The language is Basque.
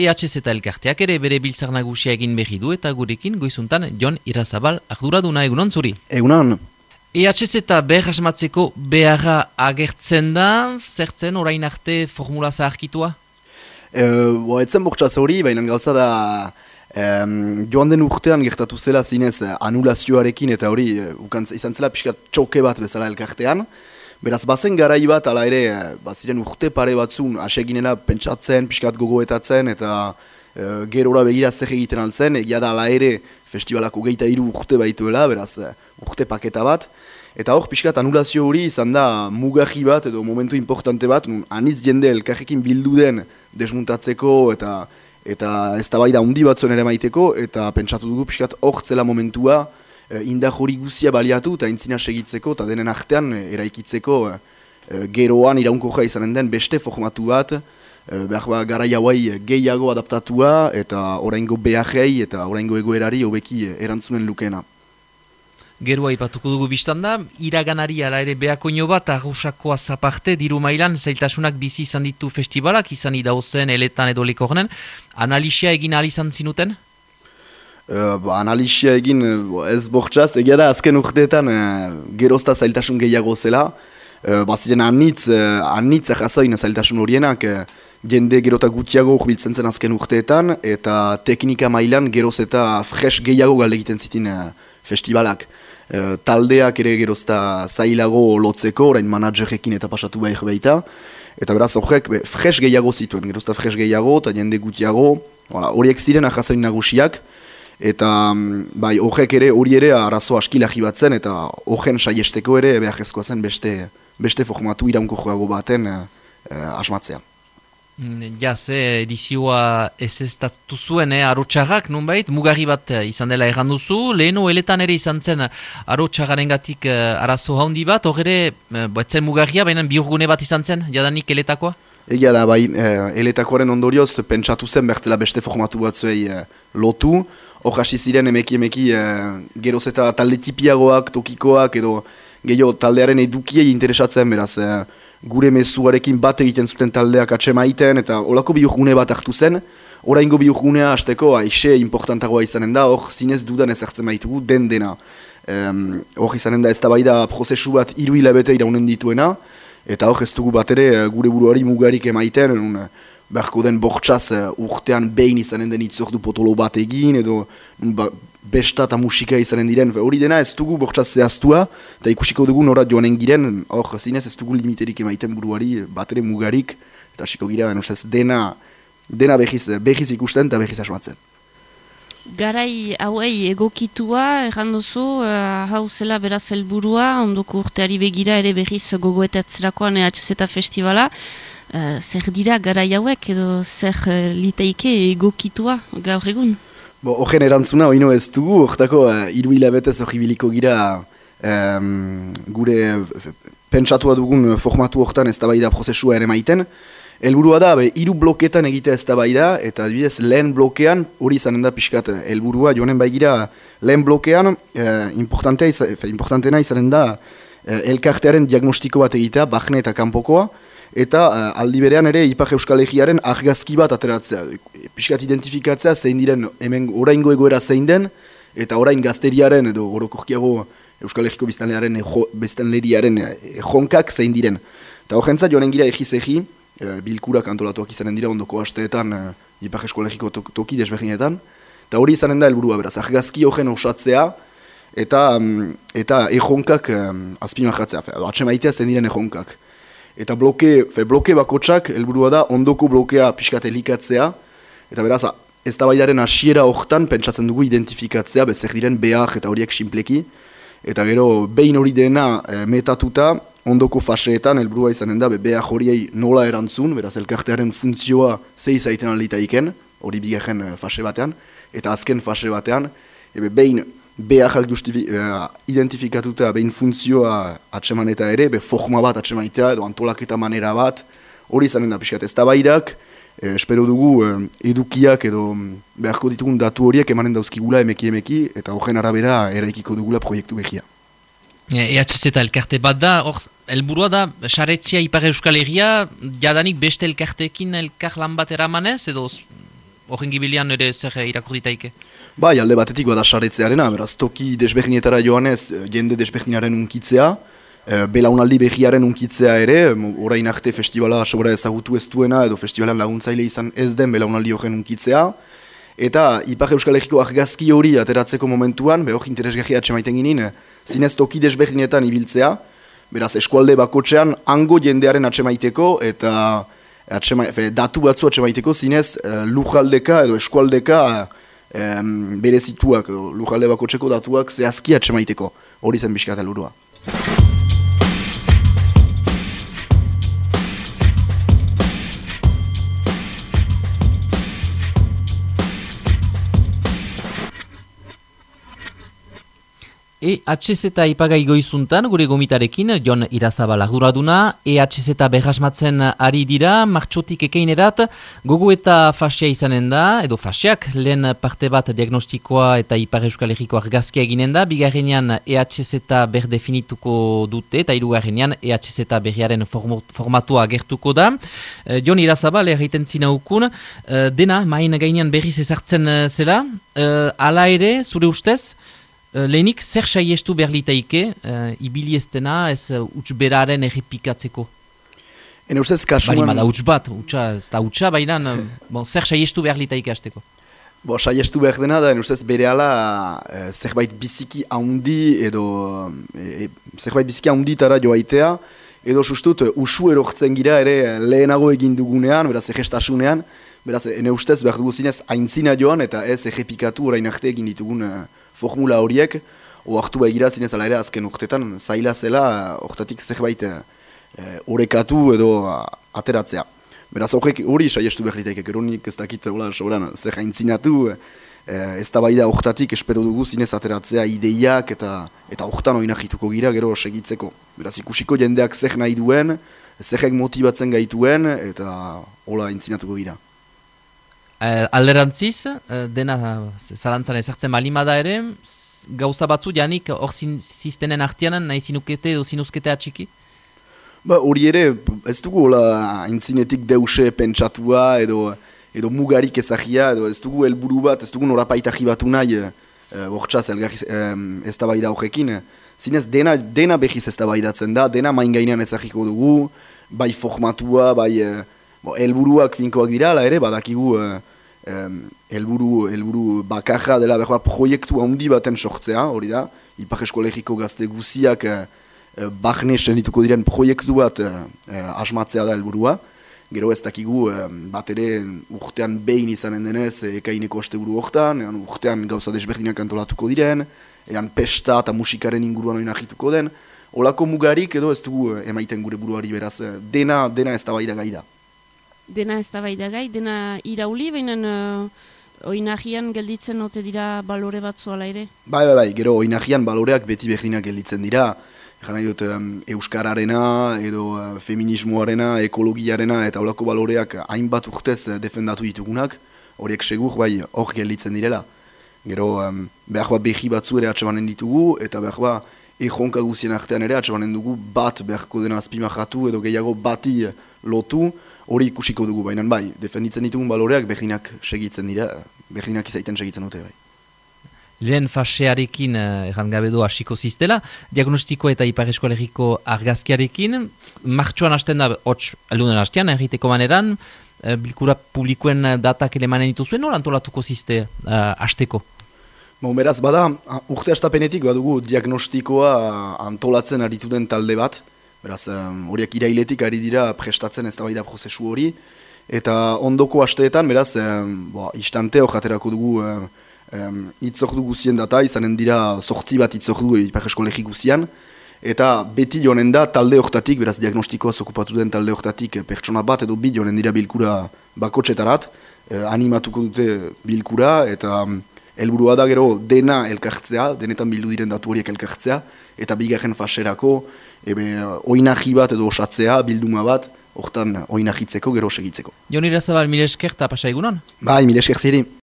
EHZ eta elkarteak ere bere biltzar nagusia egin behi du eta gurekin goizuntan Jon Irazabal arduraduna egunon zuri. Egunon. EHZ eta behar asmatzeko beharra agertzen da, zertzen orain arte formula zaharkitua? E, bo, etzen bortxaz hori, baina gauza da em, joan den urtean gertatu zela zinez anulazioarekin eta hori ukantz, izan zela pixka txoke bat bezala elkartean. Beraz, bazen garai bat, ala ere, e, baziren urte pare batzun, aseginela pentsatzen, pixkat gogoetatzen, eta e, gerora begira zer egiten altzen, egia da ala ere festivalako geita hiru urte baituela, beraz, e, urte paketa bat. Eta hor, pixkat anulazio hori izan da mugaji bat edo momentu importante bat, nun anitz jende elkarrekin bildu den desmuntatzeko eta eta ez da bai da undi batzuen ere maiteko, eta pentsatu dugu pixkat hor zela momentua indar hori guzia baliatu eta intzina segitzeko eta denen artean e, eraikitzeko e, e, geroan iraunko izanen den beste formatu bat, behar ba, gara jauai gehiago adaptatua eta oraingo beharrei eta oraingo egoerari hobeki erantzunen lukena. Gerua ipatuko dugu biztan da, iraganari ala ere behakoino bat arrosako azaparte diru mailan zailtasunak bizi izan ditu festivalak, izan idauzen, eletan edo lekornen. Analisia egin ahal izan zinuten? Ba, analisia egin ez bortxaz, egia da azken urteetan uh, gerozta zailtasun gehiago zela. Uh, Baziren anitz, uh, anitz ahazoin zailtasun horienak, uh, jende gerota gutiago urbiltzen zen azken urteetan, eta teknika mailan geroz eta fresh gehiago galde egiten zitin uh, festivalak. Eh, taldeak ere gerozta zailago lotzeko, orain managerrekin eta pasatu behar baita. Eta beraz horrek fresh gehiago zituen, gerozta fresh gehiago eta jende gutiago, horiek ziren ahazain nagusiak. Eta mm, bai, horrek ere hori ere arazo askilagi batzen eta horren saiesteko ere behar zen beste, beste formatu iraunko joago baten eh, eh asmatzea. Mm, ja, ze edizioa ez ez datu zuen, eh, arotxarrak, nunbait, mugarri bat eh, izan dela erran duzu, lehenu eletan ere izan zen arotxarraren gatik uh, arazo haundi bat, hor ere, uh, mugarria, baina biurgune bat izan zen, jadanik eletakoa? Egia da, bai, eh, eletakoaren ondorioz, pentsatu zen bertzela beste formatu batzuei eh, lotu, hor hasi ziren emeki emeki eh, geroz eta talde tipiagoak, tokikoak, edo gehiago taldearen edukiei interesatzen, beraz, eh, gure mezuarekin bat egiten zuten taldeak atxe maiten, eta olako biurgune bat hartu zen, oraingo biurgunea hasteko aixe importantagoa izanen da, hor zinez dudan ezartzen baitugu den dena. Hor izanen da ez da prozesu bat iru hilabete iraunen dituena, eta hor ez dugu bat ere eh, gure buruari mugarik emaiten, un, beharko den bortxaz uh, urtean behin izanen den itzordu potolo bat egin, edo ba, besta eta musika izanen diren, hori dena ez dugu bortxaz zehaztua, eta ikusiko dugu nora joanen giren, hor zinez ez dugu limiterik emaiten buruari, bat ere mugarik, eta hasiko gira, ez dena, dena behiz, behiz ikusten eta behiz asmatzen. Garai hauei egokitua, erran duzu, uh, zela beraz helburua, ondoko urteari begira ere behiz gogoetatzerakoan EHZ festivala, Uh, zer dira gara hauek edo zer uh, liteike egokitua gaur egun? Bo, Ogen erantzuna, oino ez dugu, ortako uh, iru hilabetez hori gira um, gure pentsatua dugun formatu hortan ez da prozesua ere maiten. Elburua da, be, iru bloketan egitea ez da eta adibidez lehen blokean, hori izanen da pixkat helburua joanen bai gira lehen blokean, uh, importantena izanen da uh, elkartearen diagnostiko bat egitea, bahne eta kanpokoa, eta uh, aldi berean ere Ipar Euskal Egiaren argazki bat ateratzea. Piskat identifikatzea zein diren hemen oraingo egoera zein den, eta orain gazteriaren edo orokorkiago Euskal Egiko biztanlearen biztanleriaren jonkak zein diren. Eta horrentza joanen gira egiz egi, e, bilkurak antolatuak izanen dira ondoko hasteetan e, Ipar Euskal Egiko toki desberdinetan, eta hori izanen da helburua beraz, argazki horren osatzea, eta, mm, eta ejonkak um, azpimahatzea, atxe maitea zein diren ejonkak. Eta bloke, fe, bloke bakotsak, helburua da, ondoko blokea pixkat elikatzea. Eta beraz, ez da baidaren asiera hortan, pentsatzen dugu identifikatzea, bezer diren behar eta horiek sinpleki. Eta gero, behin hori dena e, metatuta, ondoko faseetan, helburua izanen da, be, behar horiei nola erantzun, beraz, elkartearen funtzioa zei zaiten alita iken, hori bigarren eh, fase batean. Eta azken fase batean, ebe, behin beharrak uh, identifikatuta behin funtzioa atseman eta ere, be forma bat atsemaitea edo antolaketa manera bat, hori izanen da pixkat ez da baidak, eh, espero dugu eh, edukiak edo mm, beharko ditugun datu horiek emanen dauzkigula emeki emeki eta horren arabera eraikiko dugula proiektu behia. EHZ eta elkarte bat da, hor, elburua da, saretzia Ipar Euskal Herria, jadanik beste elkartekin elkar lan bat eramanez, edo horren gibilian ere zer irakurritaike? Bai, alde batetik bada saretzearena, beraz, toki desberdinetara joanez, jende desberdinaren unkitzea, e, belaunaldi behiaren unkitzea ere, orain arte festivala sobera ezagutu ez duena, edo festivalan laguntzaile izan ez den belaunaldi horren unkitzea, eta Ipar Euskal Herriko argazki hori ateratzeko momentuan, behok interesgarri atxemaiten ginen, zinez toki desberdinetan ibiltzea, beraz, eskualde bakotxean, hango jendearen atxemaiteko, eta atxema, fe, datu batzu atxemaiteko, zinez, e, lujaldeka edo eskualdeka e, berezituak, lujalde bakotxeko datuak zehazki atxemaiteko, hori zen biskatel urua. EHZ ipagai goizuntan, gure gomitarekin, Jon Irazabala duraduna, EHZ behasmatzen ari dira, martxotik ekeinerat, gogo eta fasea izanen da, edo faseak, lehen parte bat diagnostikoa eta ipar euskal egiko argazkia eginen da, bigarrenean EHZ ber definituko dute, eta irugarrenean EHZ berriaren formatua agertuko da. E, Jon Irazabal, egiten zina ukun, e, dena, main gainean berriz ezartzen e, zela, e, ala ere, zure ustez, lehenik, zer saiestu behar litaike, uh, ibili ez dena, ez uh, utx beraren errepikatzeko? Hene ustez, kasuan... Bari, utx bat, utxa, ez da utxa, baina, uh, bon, zer saiestu behar litaike hasteko? Bo, saiestu behar dena da, hene ustez, bere ala, uh, zerbait biziki haundi, edo, e, zerbait biziki haundi tara joaitea, edo sustut, usu erortzen gira ere lehenago egin dugunean, beraz, egestasunean, beraz, hene ustez, behar dugu zinez, aintzina joan, eta ez errepikatu orain arte egin ditugun formula horiek, oartu begira zinez ala ere azken urtetan, zaila zela, hortatik zerbait horrekatu eh, edo ateratzea. Beraz horrek hori saiestu behar ditek, eronik ez dakit hola, sobran, zer haintzinatu, eh, ez da bai da hortatik espero dugu zinez ateratzea ideiak eta eta hortan hori nahituko gira gero segitzeko. Beraz ikusiko jendeak zer nahi duen, zerrek motibatzen gaituen eta hola haintzinatuko gira. Uh, alderantziz, uh, dena zalantzan ezartzen malimada ere, gauza batzu janik hor ziztenen artianan nahi zinukete edo zinuzkete atxiki? Ba, hori ere, ez dugu hola aintzinetik deuse pentsatua edo, edo mugarik ezagia, edo ez dugu helburu bat, ez dugu norapaita jibatu nahi, bortxaz, uh, um, ez da horrekin. Zinez, dena, dena behiz ez da bai datzen da, dena main gainean ezagiko dugu, bai formatua, bai... Uh, Elburuak finkoak dira, ere, badakigu helburu helburu bakarra dela behar proiektu handi baten sortzea, hori da, Ipar Eskolegiko gazte guziak eh, eh, bahne senituko diren proiektu bat eh, eh, asmatzea da helburua. Gero ez dakigu eh, bat ere urtean behin izanen denez eh, ekaineko oste buru hortan, urtean gauza desberdinak antolatuko diren, ean pesta eta musikaren inguruan hori nahituko den. Olako mugarik edo ez dugu eh, emaiten gure buruari beraz, dena, dena ez da bai da gai da dena ez gai, dena irauli, baina uh, oinahian gelditzen ote dira balore batzu ala ere? Bai, bai, bai, gero oinahian baloreak beti berdinak gelditzen dira, Jana dut, um, Euskararena, edo uh, feminismoarena, ekologiarena, eta holako baloreak hainbat urtez uh, defendatu ditugunak, horiek segur bai hor gelditzen direla. Gero, um, behar bat behi batzu ere atsebanen ditugu, eta behar bat ejonka guzien artean ere atsebanen dugu bat beharko dena azpimahatu edo gehiago bati lotu, hori ikusiko dugu baina bai, defenditzen ditugun baloreak behinak segitzen dira, behinak izaiten segitzen dute bai. Lehen fasearekin, eh, erran gabe doa, hasiko ziztela, diagnostiko eta ipar eskolegiko argazkiarekin, martxoan hasten da, hotx, aldunen hastean, erriteko maneran, eh, bilkura publikoen datak elemanen dituzuen, nor antolatuko zizte eh, hasteko? Bon, beraz, bada, urte astapenetik badugu diagnostikoa antolatzen aritu den talde bat, Beraz, horiek irailetik ari dira prestatzen ez da prozesu hori. Eta ondoko asteetan, beraz, um, bo, istante jaterako dugu um, um, itzordu guzien data, izanen dira sortzi bat itzordu iparesko lehik guzian. Eta beti jonen da talde hortatik, beraz diagnostikoa zokupatu den talde hortatik pertsona bat edo bi jonen dira bilkura bakotxetarat, eh, animatuko dute bilkura eta um, helburua da gero dena elkartzea, denetan bildu diren datu horiek elkartzea, eta bigarren faserako, ebe oinahi bat edo osatzea, bilduma bat, hortan oinahitzeko gero segitzeko. Jon Irazabal, mire esker eta pasa egunon? Bai, mire esker ziri.